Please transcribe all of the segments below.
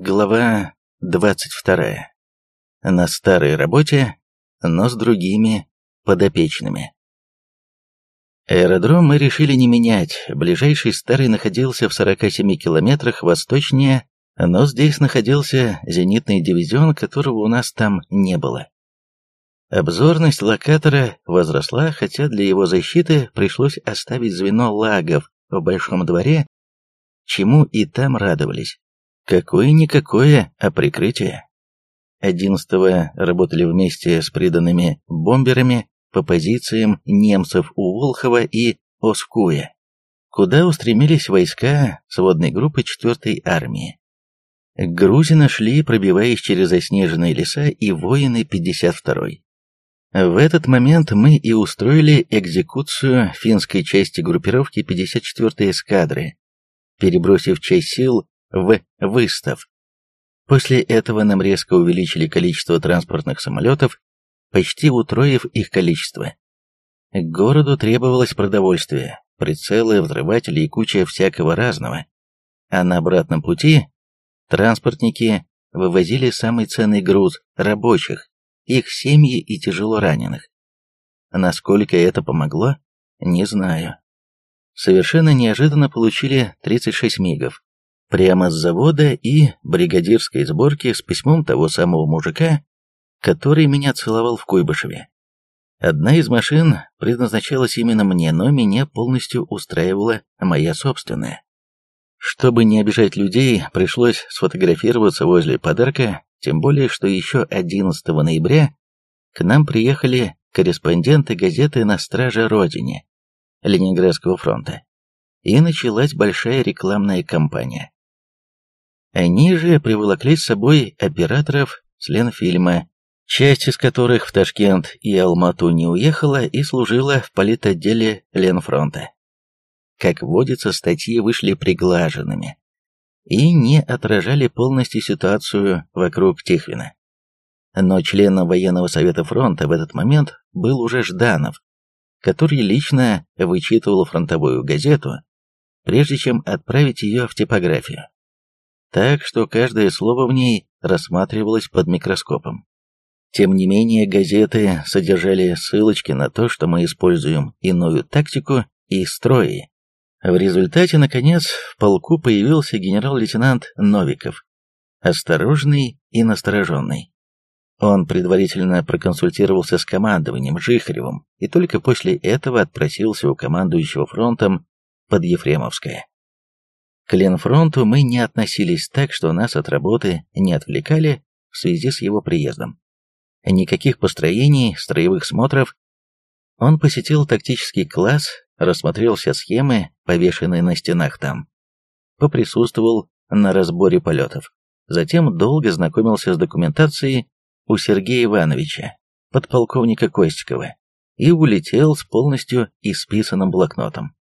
Глава 22. На старой работе, но с другими подопечными. Аэродром мы решили не менять. Ближайший старый находился в 47 километрах восточнее, но здесь находился зенитный дивизион, которого у нас там не было. Обзорность локатора возросла, хотя для его защиты пришлось оставить звено лагов в большом дворе, чему и там радовались. Какое-никакое, а прикрытие. Одиннадцатого работали вместе с приданными бомберами по позициям немцев у Волхова и Оскуя, куда устремились войска сводной группы 4-й армии. Грузины шли, пробиваясь через заснеженные леса, и воины 52-й. В этот момент мы и устроили экзекуцию финской части группировки 54-й эскадры, перебросив часть сил в выстав. После этого нам резко увеличили количество транспортных самолетов, почти утроив их количество. К городу требовалось продовольствие, прицелы, взрыватели и куча всякого разного. А на обратном пути транспортники вывозили самый ценный груз – рабочих, их семьи и тяжело раненых. Насколько это помогло, не знаю. Совершенно неожиданно получили 36 мигов, прямо с завода и бригадирской сборки с письмом того самого мужика, который меня целовал в Куйбышеве. Одна из машин предназначалась именно мне, но меня полностью устраивала моя собственная. Чтобы не обижать людей, пришлось сфотографироваться возле подарка, тем более, что еще 11 ноября к нам приехали корреспонденты газеты «На страже Родине» Ленинградского фронта, и началась большая рекламная кампания. Они же приволокли с собой операторов с Ленфильма, часть из которых в Ташкент и Алмату не уехала и служила в политотделе Ленфронта. Как водится, статьи вышли приглаженными и не отражали полностью ситуацию вокруг Тихвина. Но членом военного совета фронта в этот момент был уже Жданов, который лично вычитывал фронтовую газету, прежде чем отправить ее в типографию так что каждое слово в ней рассматривалось под микроскопом. Тем не менее, газеты содержали ссылочки на то, что мы используем иную тактику и строи. В результате, наконец, в полку появился генерал-лейтенант Новиков, осторожный и настороженный. Он предварительно проконсультировался с командованием Жихаревым и только после этого отпросился у командующего фронтом под Ефремовское. К Ленфронту мы не относились так, что нас от работы не отвлекали в связи с его приездом. Никаких построений, строевых смотров. Он посетил тактический класс, рассмотрел все схемы, повешенные на стенах там. Поприсутствовал на разборе полетов. Затем долго знакомился с документацией у Сергея Ивановича, подполковника Костикова, и улетел с полностью исписанным блокнотом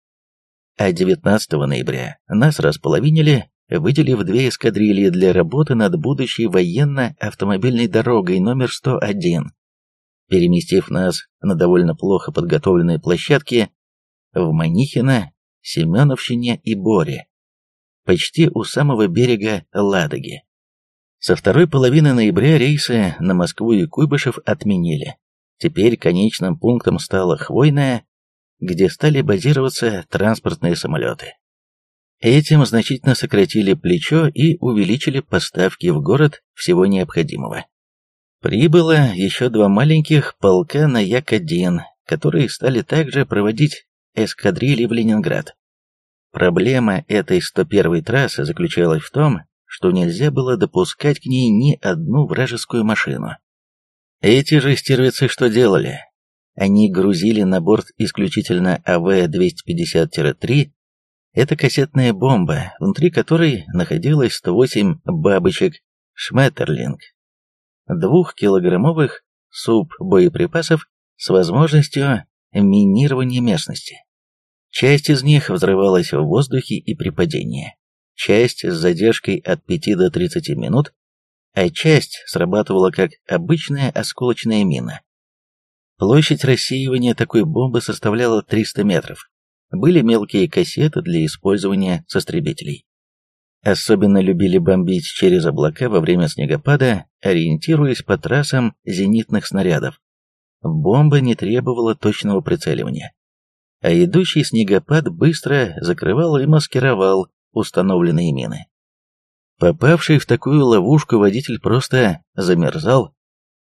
а 19 ноября нас располовинили, выделив две эскадрильи для работы над будущей военно-автомобильной дорогой номер 101, переместив нас на довольно плохо подготовленные площадки в Манихино, Семеновщине и Боре, почти у самого берега Ладоги. Со второй половины ноября рейсы на Москву и Куйбышев отменили. Теперь конечным пунктом стала Хвойная, где стали базироваться транспортные самолеты. Этим значительно сократили плечо и увеличили поставки в город всего необходимого. Прибыло еще два маленьких полка на Як-1, которые стали также проводить эскадрильи в Ленинград. Проблема этой 101-й трассы заключалась в том, что нельзя было допускать к ней ни одну вражескую машину. Эти же стервицы что делали? Они грузили на борт исключительно АВ-250-3, это кассетная бомба, внутри которой находилось 108 бабочек «Шметерлинг», двухкилограммовых суб-боеприпасов с возможностью минирования местности. Часть из них взрывалась в воздухе и при падении, часть с задержкой от 5 до 30 минут, а часть срабатывала как обычная осколочная мина. Площадь рассеивания такой бомбы составляла 300 метров. Были мелкие кассеты для использования с истребителей. Особенно любили бомбить через облака во время снегопада, ориентируясь по трассам зенитных снарядов. Бомба не требовала точного прицеливания. А идущий снегопад быстро закрывал и маскировал установленные мины. Попавший в такую ловушку водитель просто замерзал,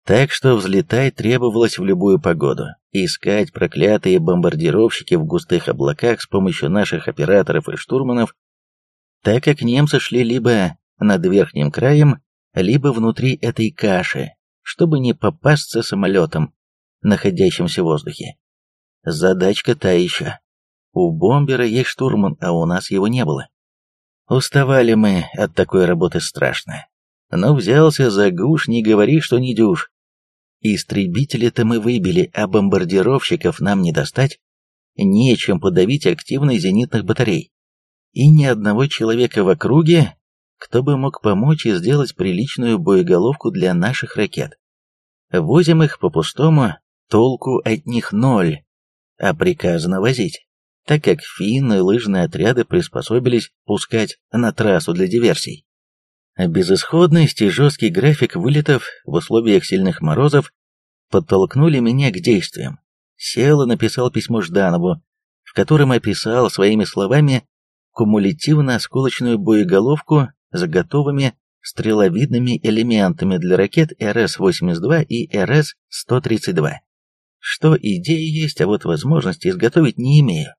так что взлетать требовалось в любую погоду. Искать проклятые бомбардировщики в густых облаках с помощью наших операторов и штурманов так как немцы шли либо над верхним краем, либо внутри этой каши, чтобы не попасться самолетом, находящимся в воздухе. Задачка та еще. У бомбера есть штурман, а у нас его не было. Уставали мы от такой работы страшно. Но взялся за гуш, не говори, что не дюж. Истребители-то мы выбили, а бомбардировщиков нам не достать. Нечем подавить активность зенитных батарей и ни одного человека в округе, кто бы мог помочь и сделать приличную боеголовку для наших ракет. Возим их по-пустому, толку от них ноль, а приказано возить, так как финны лыжные отряды приспособились пускать на трассу для диверсий. Безысходность и жесткий график вылетов в условиях сильных морозов подтолкнули меня к действиям. Сел и написал письмо Жданову, в котором описал своими словами кумулятивно-осколочную боеголовку с готовыми стреловидными элементами для ракет РС-82 и РС-132. Что идеи есть, а вот возможности изготовить не имею.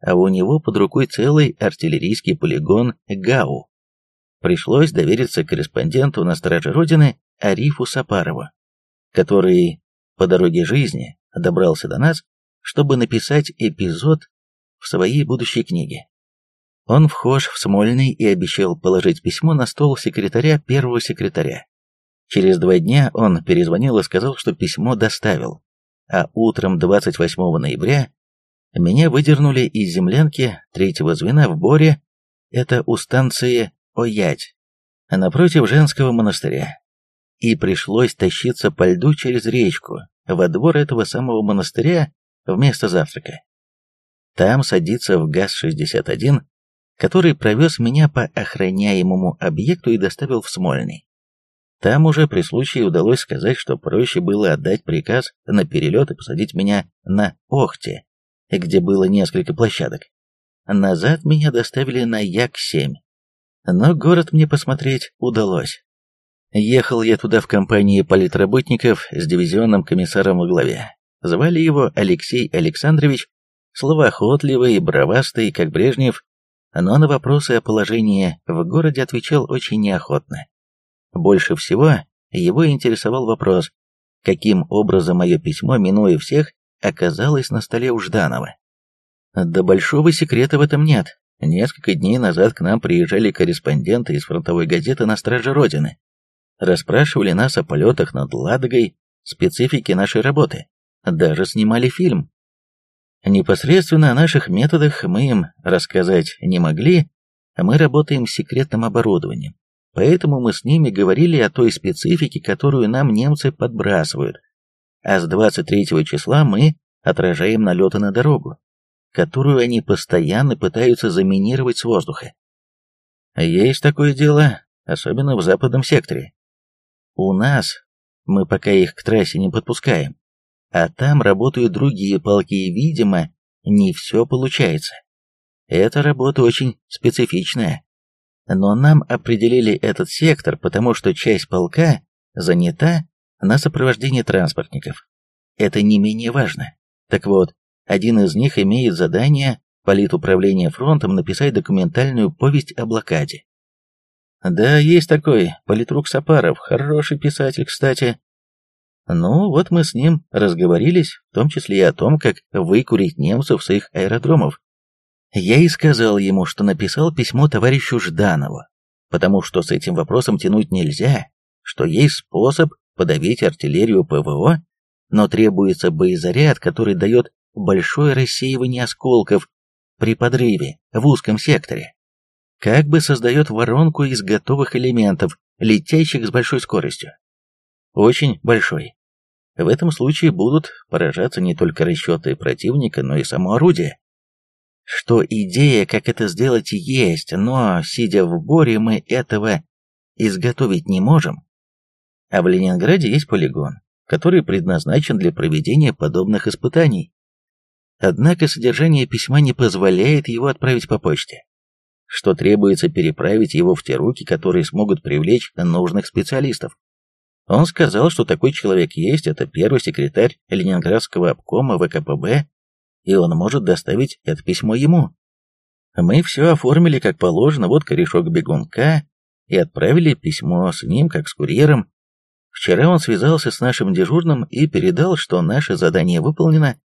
А у него под рукой целый артиллерийский полигон ГАУ. Пришлось довериться корреспонденту на Страже Родины Арифу Сапарову, который по дороге жизни добрался до нас, чтобы написать эпизод в своей будущей книге. Он вхож в Смольный и обещал положить письмо на стол секретаря первого секретаря. Через два дня он перезвонил и сказал, что письмо доставил, а утром 28 ноября меня выдернули из землянки третьего звена в Боре, это у станции Оять, напротив женского монастыря, и пришлось тащиться по льду через речку во двор этого самого монастыря вместо завтрака. Там садиться в ГАЗ-61 который провез меня по охраняемому объекту и доставил в Смольный. Там уже при случае удалось сказать, что проще было отдать приказ на перелет и посадить меня на Охте, где было несколько площадок. Назад меня доставили на Як-7. Но город мне посмотреть удалось. Ехал я туда в компании политработников с дивизионным комиссаром во главе. Звали его Алексей Александрович, словоохотливый и бравастый, как Брежнев, но на вопросы о положении в городе отвечал очень неохотно. Больше всего его интересовал вопрос, каким образом мое письмо, минуя всех, оказалось на столе у Жданова. Да большого секрета в этом нет. Несколько дней назад к нам приезжали корреспонденты из фронтовой газеты «На страже Родины». Расспрашивали нас о полетах над Ладогой, специфике нашей работы. Даже снимали фильм. Непосредственно о наших методах мы им рассказать не могли, а мы работаем с секретным оборудованием. Поэтому мы с ними говорили о той специфике, которую нам немцы подбрасывают. А с 23 числа мы отражаем налеты на дорогу, которую они постоянно пытаются заминировать с воздуха. Есть такое дело, особенно в западном секторе. У нас мы пока их к трассе не подпускаем, а там работают другие полки, и, видимо, не все получается. Эта работа очень специфичная. Но нам определили этот сектор, потому что часть полка занята на сопровождении транспортников. Это не менее важно. Так вот, один из них имеет задание политуправления фронтом написать документальную повесть о блокаде. Да, есть такой, политрук Сапаров, хороший писатель, кстати, ну, вот мы с ним разговорились, в том числе и о том, как выкурить немцев с их аэродромов. Я и сказал ему, что написал письмо товарищу Жданову, потому что с этим вопросом тянуть нельзя, что есть способ подавить артиллерию ПВО, но требуется боезаряд, который дает большое рассеивание осколков при подрыве в узком секторе. Как бы создает воронку из готовых элементов, летящих с большой скоростью. Очень большой. В этом случае будут поражаться не только расчеты противника, но и само орудие. что идея, как это сделать, есть, но, сидя в Боре, мы этого изготовить не можем. А в Ленинграде есть полигон, который предназначен для проведения подобных испытаний. Однако содержание письма не позволяет его отправить по почте, что требуется переправить его в те руки, которые смогут привлечь нужных специалистов. Он сказал, что такой человек есть, это первый секретарь Ленинградского обкома ВКПБ, и он может доставить это письмо ему. Мы все оформили как положено, вот корешок бегунка, и отправили письмо с ним, как с курьером. Вчера он связался с нашим дежурным и передал, что наше задание выполнено,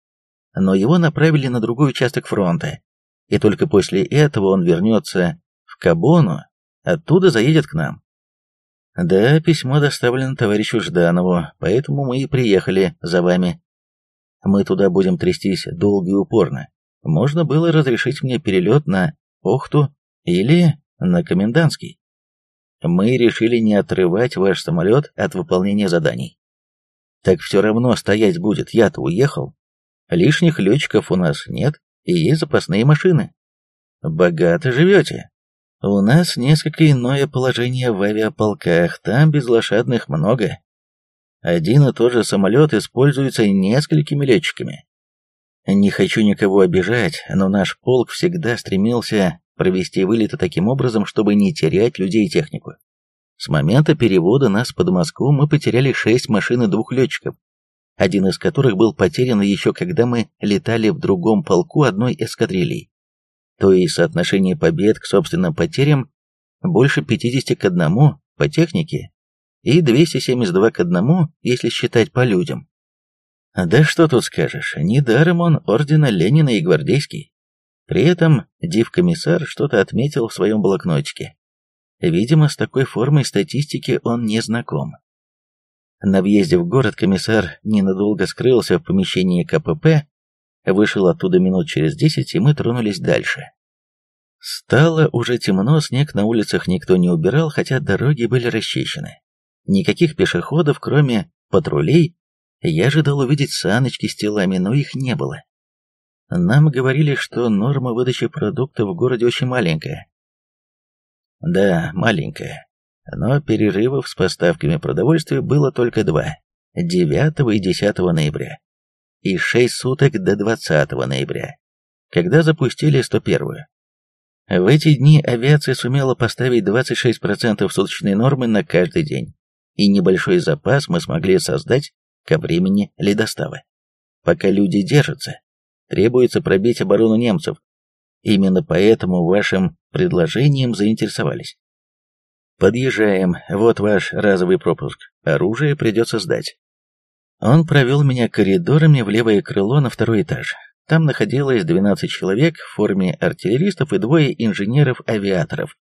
но его направили на другой участок фронта, и только после этого он вернется в Кабону, оттуда заедет к нам. Да, письмо доставлено товарищу Жданову, поэтому мы и приехали за вами. Мы туда будем трястись долго и упорно. Можно было разрешить мне перелет на Охту или на Комендантский. Мы решили не отрывать ваш самолет от выполнения заданий. Так все равно стоять будет, я-то уехал. Лишних летчиков у нас нет, и есть запасные машины. Богато живете. У нас несколько иное положение в авиаполках, там без лошадных много. Один и тот же самолет используется несколькими летчиками. Не хочу никого обижать, но наш полк всегда стремился провести вылеты таким образом, чтобы не терять людей и технику. С момента перевода нас под Москву мы потеряли шесть машин и двух летчиков, один из которых был потерян еще когда мы летали в другом полку одной эскадрильи то есть соотношение побед к собственным потерям больше 50 к 1 по технике и 272 к 1, если считать по людям. Да что тут скажешь, недаром он ордена Ленина и гвардейский. При этом див-комиссар что-то отметил в своем блокнотике. Видимо, с такой формой статистики он не знаком. На въезде в город комиссар ненадолго скрылся в помещении КПП Вышел оттуда минут через десять, и мы тронулись дальше. Стало уже темно, снег на улицах никто не убирал, хотя дороги были расчищены. Никаких пешеходов, кроме патрулей, я ожидал увидеть саночки с телами, но их не было. Нам говорили, что норма выдачи продуктов в городе очень маленькая. Да, маленькая. Но перерывов с поставками продовольствия было только два. 9 и 10 ноября и 6 суток до 20 ноября, когда запустили 101-ю. В эти дни авиация сумела поставить 26% суточной нормы на каждый день, и небольшой запас мы смогли создать ко времени ледостава. Пока люди держатся, требуется пробить оборону немцев. Именно поэтому вашим предложением заинтересовались. Подъезжаем, вот ваш разовый пропуск. Оружие придется сдать. Он провел меня коридорами в левое крыло на второй этаж. Там находилось 12 человек в форме артиллеристов и двое инженеров-авиаторов.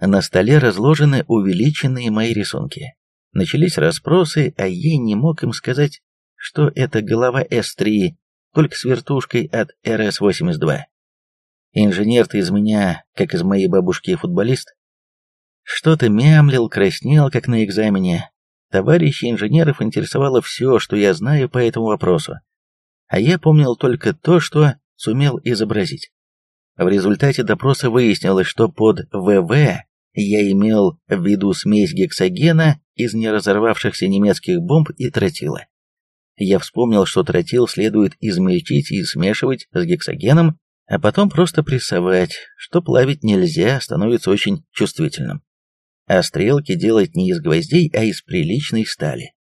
На столе разложены увеличенные мои рисунки. Начались расспросы, а я не мог им сказать, что это голова С-3, только с вертушкой от РС-82. Инженер-то из меня, как из моей бабушки футболист. Что-то мямлил, краснел, как на экзамене, Товарищи инженеров интересовало все, что я знаю по этому вопросу, а я помнил только то, что сумел изобразить. В результате допроса выяснилось, что под ВВ я имел в виду смесь гексогена из неразорвавшихся немецких бомб и тротила. Я вспомнил, что тротил следует измельчить и смешивать с гексогеном, а потом просто прессовать, что плавить нельзя, становится очень чувствительным а стрелки делать не из гвоздей, а из приличной стали.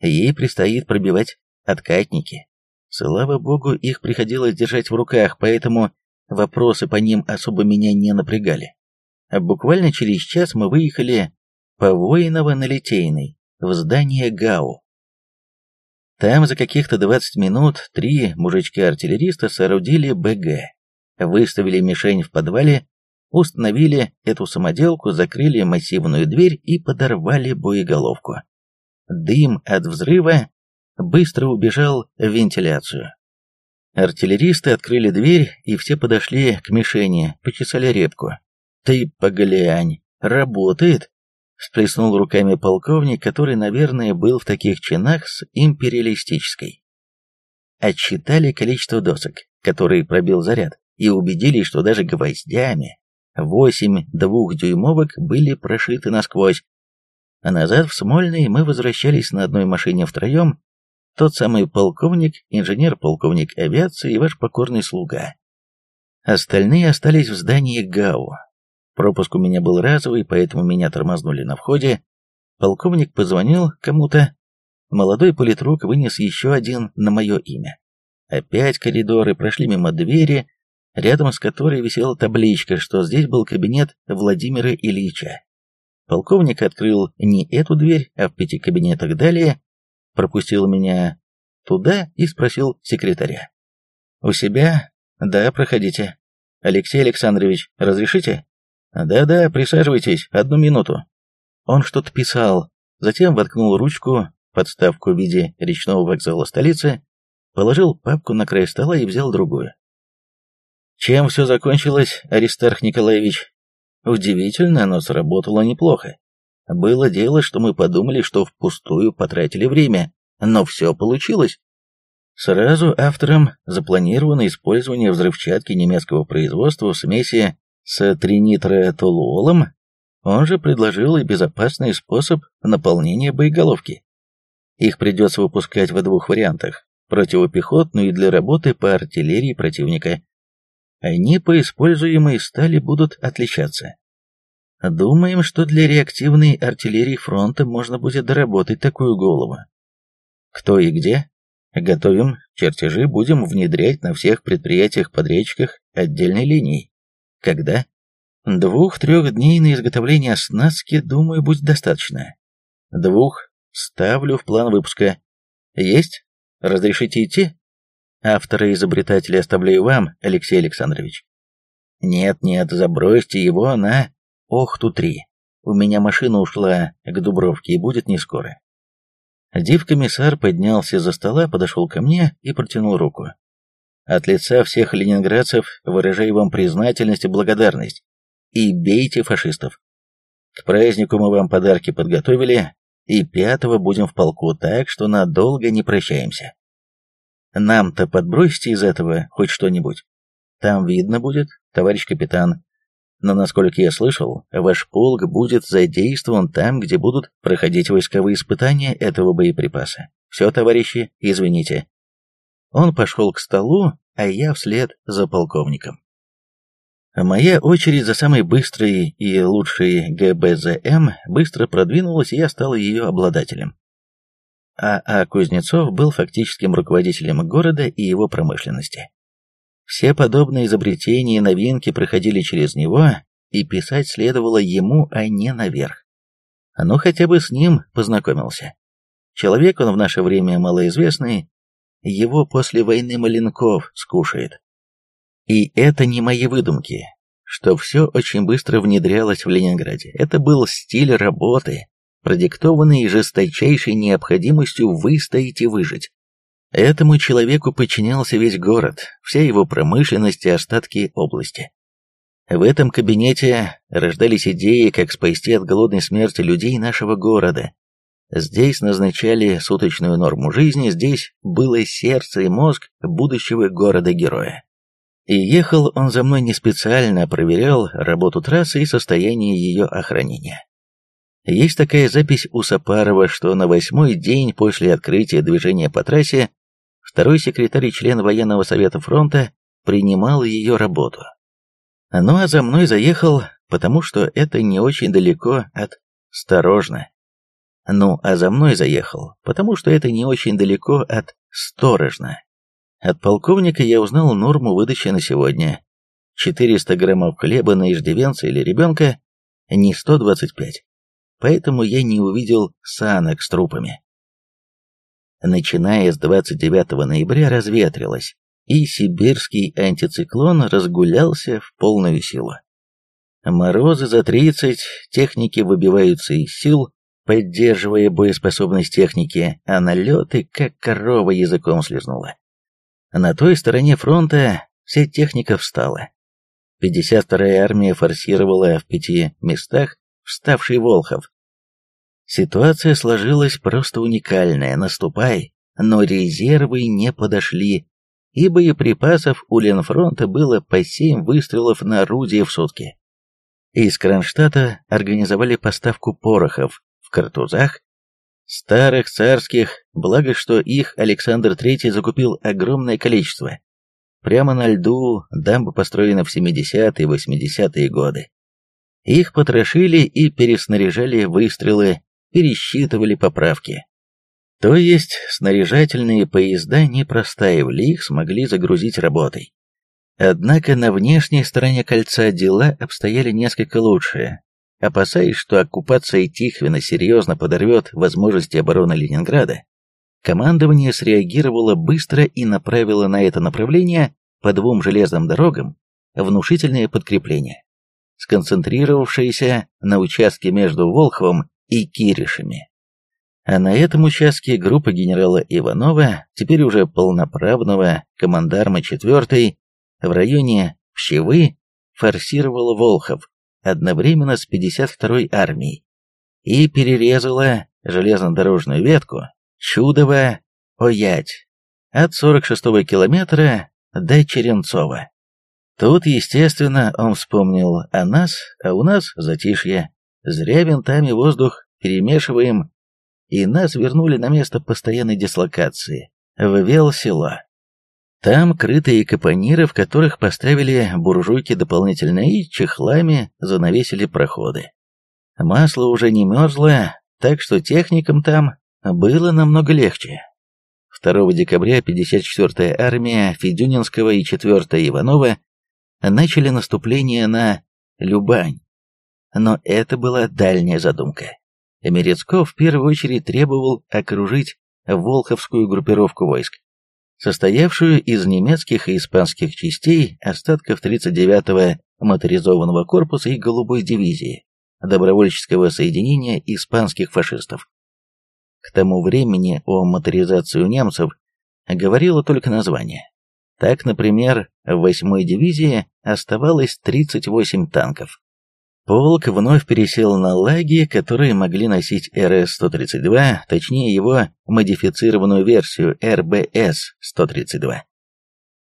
Ей предстоит пробивать откатники. Слава богу, их приходилось держать в руках, поэтому вопросы по ним особо меня не напрягали. Буквально через час мы выехали по Воиново на Литейной, в здание ГАУ. Там за каких-то 20 минут три мужичка-артиллериста соорудили БГ, выставили мишень в подвале установили эту самоделку, закрыли массивную дверь и подорвали боеголовку. Дым от взрыва быстро убежал в вентиляцию. Артиллеристы открыли дверь, и все подошли к мишени, почесали репку. «Ты поглянь, работает!» Всплеснул руками полковник, который, наверное, был в таких чинах с империалистической. Отсчитали количество досок, которые пробил заряд, и убедились, что даже гвоздями восемь двухдюймовок были прошиты насквозь. А назад в Смольный мы возвращались на одной машине втроем, тот самый полковник, инженер-полковник авиации и ваш покорный слуга. Остальные остались в здании ГАУ. Пропуск у меня был разовый, поэтому меня тормознули на входе. Полковник позвонил кому-то. Молодой политрук вынес еще один на мое имя. Опять коридоры, прошли мимо двери, рядом с которой висела табличка, что здесь был кабинет Владимира Ильича. Полковник открыл не эту дверь, а в пяти кабинетах далее, пропустил меня туда и спросил секретаря. «У себя? Да, проходите. Алексей Александрович, разрешите?» «Да-да, присаживайтесь, одну минуту». Он что-то писал, затем воткнул ручку, подставку в виде речного вокзала столицы, положил папку на край стола и взял другую. Чем все закончилось, Аристарх Николаевич? Удивительно, но сработало неплохо. Было дело, что мы подумали, что впустую потратили время, но все получилось. Сразу автором запланировано использование взрывчатки немецкого производства в смеси с тринитротолуолом, он же предложил и безопасный способ наполнения боеголовки. Их придется выпускать в двух вариантах – противопехотную и для работы по артиллерии противника. Они по используемой стали будут отличаться. Думаем, что для реактивной артиллерии фронта можно будет доработать такую голову. Кто и где? Готовим чертежи, будем внедрять на всех предприятиях-подрядчиках отдельной линией. Когда? Двух-трех дней на изготовление оснастки, думаю, будет достаточно. Двух. Ставлю в план выпуска. Есть? Разрешите идти? Автора изобретателя оставляю вам, Алексей Александрович. Нет-нет, забросьте его на Охту-3. У меня машина ушла к Дубровке и будет не скоро. Див-комиссар поднялся за стола, подошел ко мне и протянул руку. От лица всех ленинградцев выражаю вам признательность и благодарность. И бейте фашистов. К празднику мы вам подарки подготовили, и пятого будем в полку, так что надолго не прощаемся. Нам-то подбросьте из этого хоть что-нибудь. Там видно будет, товарищ капитан, но, насколько я слышал, ваш полк будет задействован там, где будут проходить войсковые испытания этого боеприпаса. Все, товарищи, извините. Он пошел к столу, а я вслед за полковником. Моя очередь за самой быстрой и лучшей ГБЗМ быстро продвинулась, и я стал ее обладателем. А. А. Кузнецов был фактическим руководителем города и его промышленности. Все подобные изобретения и новинки проходили через него, и писать следовало ему, а не наверх. Ну, хотя бы с ним познакомился. Человек он в наше время малоизвестный, его после войны Маленков скушает. И это не мои выдумки, что все очень быстро внедрялось в Ленинграде. Это был стиль работы, продиктованный жесточайшей необходимостью выстоять и выжить. Этому человеку подчинялся весь город, вся его промышленность и остатки области. В этом кабинете рождались идеи, как спасти от голодной смерти людей нашего города. Здесь назначали суточную норму жизни, здесь было сердце и мозг будущего города-героя. И ехал он за мной не специально, а проверял работу трассы и состояние ее охранения. Есть такая запись у Сапарова, что на восьмой день после открытия движения по трассе Второй секретарь и член военного совета фронта принимал ее работу. Ну а за мной заехал, потому что это не очень далеко от «Сторожно». Ну а за мной заехал, потому что это не очень далеко от «Сторожно». От полковника я узнал норму выдачи на сегодня. 400 граммов хлеба на иждивенца или ребенка, не 125. Поэтому я не увидел санок с трупами начиная с 29 ноября, разветрилось, и сибирский антициклон разгулялся в полную силу. Морозы за 30, техники выбиваются из сил, поддерживая боеспособность техники, а налеты, как корова языком слезнула. На той стороне фронта вся техника встала. 52-я армия форсировала в пяти местах вставший Волхов, Ситуация сложилась просто уникальная, наступай, но резервы не подошли, и боеприпасов у Ленфронта было по 7 выстрелов на орудие в сутки. Из Кронштадта организовали поставку порохов в картузах, старых царских, благо что их Александр III закупил огромное количество. Прямо на льду дамба построена в 70-е и 80-е годы. Их потрошили и переснаряжали выстрелы, пересчитывали поправки. То есть снаряжательные поезда не простаивали, их смогли загрузить работой. Однако на внешней стороне кольца дела обстояли несколько лучше. Опасаясь, что оккупация Тихвина серьезно подорвет возможности обороны Ленинграда, командование среагировало быстро и направило на это направление по двум железным дорогам внушительное подкрепление, сконцентрировавшееся на участке между Волховым и Киришами. А на этом участке группа генерала Иванова, теперь уже полноправного командарма 4 в районе Пщевы, форсировала Волхов одновременно с 52-й армией и перерезала железнодорожную ветку Чудово-Оять от 46-го километра до Черенцова. Тут, естественно, он вспомнил о нас, а у нас затишье. Зря винтами воздух перемешиваем, и нас вернули на место постоянной дислокации, в Вел-село. Там крытые капониры, в которых поставили буржуйки дополнительно и чехлами занавесили проходы. Масло уже не мерзло, так что техникам там было намного легче. 2 декабря 54-я армия Федюнинского и 4-я Иванова начали наступление на Любань. Но это была дальняя задумка. Мерецков в первую очередь требовал окружить Волховскую группировку войск, состоявшую из немецких и испанских частей, остатков 39-го моторизованного корпуса и голубой дивизии, добровольческого соединения испанских фашистов. К тому времени о моторизации у немцев говорило только название. Так, например, в 8-й дивизии оставалось 38 танков. Полк вновь пересел на лаги, которые могли носить РС-132, точнее его модифицированную версию РБС-132.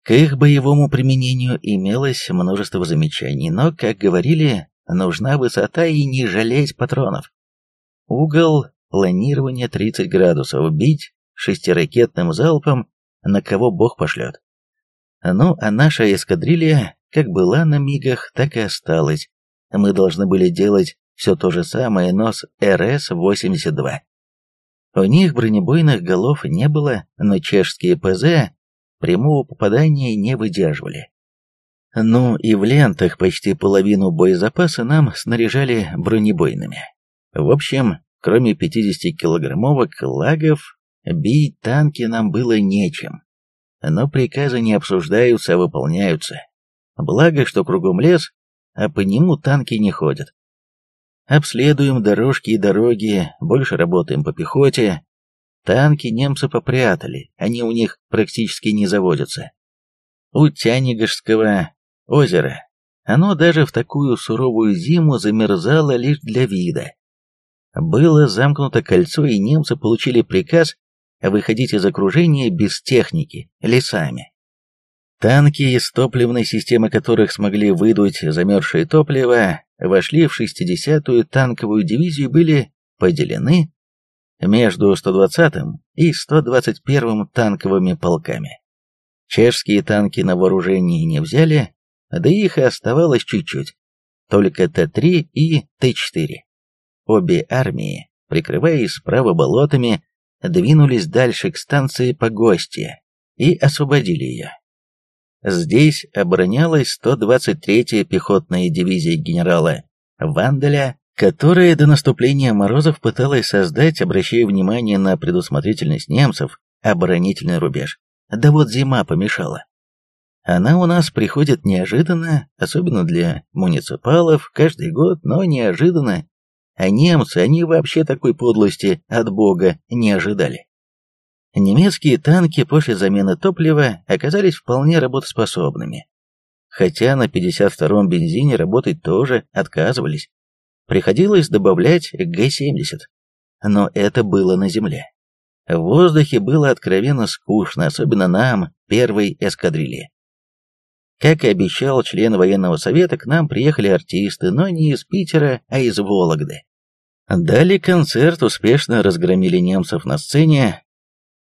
К их боевому применению имелось множество замечаний, но, как говорили, нужна высота и не жалеть патронов. Угол планирования 30 градусов, бить шестиракетным залпом, на кого бог пошлет. Ну, а наша эскадрилья как была на мигах, так и осталась, мы должны были делать все то же самое, но с РС-82. У них бронебойных голов не было, но чешские ПЗ прямого попадания не выдерживали. Ну и в лентах почти половину боезапаса нам снаряжали бронебойными. В общем, кроме 50-килограммовок лагов, бить танки нам было нечем. Но приказы не обсуждаются, а выполняются. Благо, что кругом лес, а по нему танки не ходят. Обследуем дорожки и дороги, больше работаем по пехоте. Танки немцы попрятали, они у них практически не заводятся. У Тянигашского озера оно даже в такую суровую зиму замерзало лишь для вида. Было замкнуто кольцо, и немцы получили приказ выходить из окружения без техники, лесами. Танки, из топливной системы которых смогли выдуть замерзшее топливо, вошли в 60-ю танковую дивизию и были поделены между 120-м и 121-м танковыми полками. Чешские танки на вооружение не взяли, да их и оставалось чуть-чуть, только Т-3 и Т-4. Обе армии, прикрываясь справа болотами, двинулись дальше к станции Погостье и освободили ее. Здесь оборонялась 123-я пехотная дивизия генерала Ванделя, которая до наступления Морозов пыталась создать, обращая внимание на предусмотрительность немцев, оборонительный рубеж. Да вот зима помешала. Она у нас приходит неожиданно, особенно для муниципалов, каждый год, но неожиданно. А немцы, они вообще такой подлости от бога не ожидали. Немецкие танки после замены топлива оказались вполне работоспособными. Хотя на 52-м бензине работать тоже отказывались. Приходилось добавлять Г-70. Но это было на земле. В воздухе было откровенно скучно, особенно нам, первой эскадрильи. Как и обещал член военного совета, к нам приехали артисты, но не из Питера, а из Вологды. Дали концерт, успешно разгромили немцев на сцене.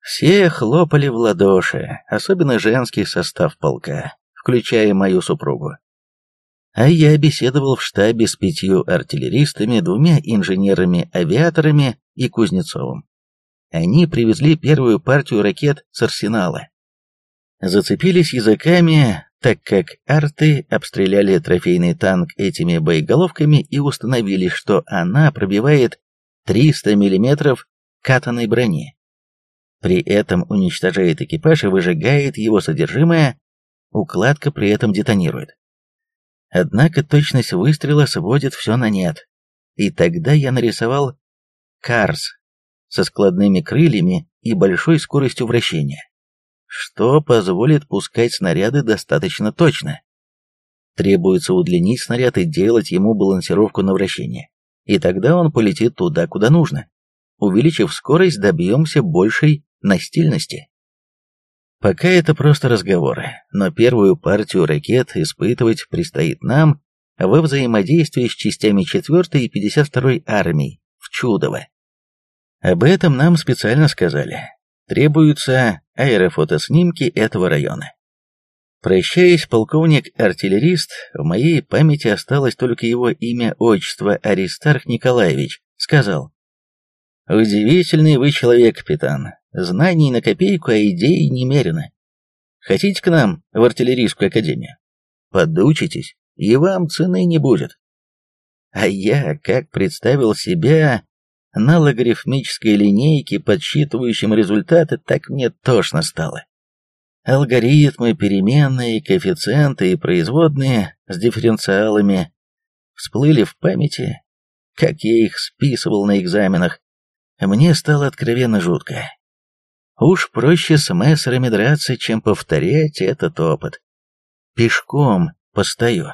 Все хлопали в ладоши, особенно женский состав полка, включая мою супругу. А я беседовал в штабе с пятью артиллеристами, двумя инженерами-авиаторами и Кузнецовым. Они привезли первую партию ракет с арсенала. Зацепились языками, так как арты обстреляли трофейный танк этими боеголовками и установили, что она пробивает 300 мм катанной брони. При этом уничтожает экипаж и выжигает его содержимое, укладка при этом детонирует. Однако точность выстрела сводит все на нет. И тогда я нарисовал Карс со складными крыльями и большой скоростью вращения что позволит пускать снаряды достаточно точно. Требуется удлинить снаряд и делать ему балансировку на вращение. И тогда он полетит туда, куда нужно. Увеличив скорость, добьемся большей настильности. Пока это просто разговоры, но первую партию ракет испытывать предстоит нам во взаимодействии с частями 4 и 52 армий в Чудово. Об этом нам специально сказали. Требуются аэрофотоснимки этого района. Прощаясь, полковник-артиллерист, в моей памяти осталось только его имя-отчество Аристарх Николаевич, сказал. «Удивительный вы человек, капитан. Знаний на копейку, а идей немерено. Хотите к нам в артиллерийскую академию? Подучитесь, и вам цены не будет». А я, как представил себя на логарифмической линейке, подсчитывающем результаты, так мне тошно стало. Алгоритмы, переменные, коэффициенты и производные с дифференциалами всплыли в памяти, как я их списывал на экзаменах. Мне стало откровенно жутко. Уж проще с мессерами драться, чем повторять этот опыт. Пешком постою.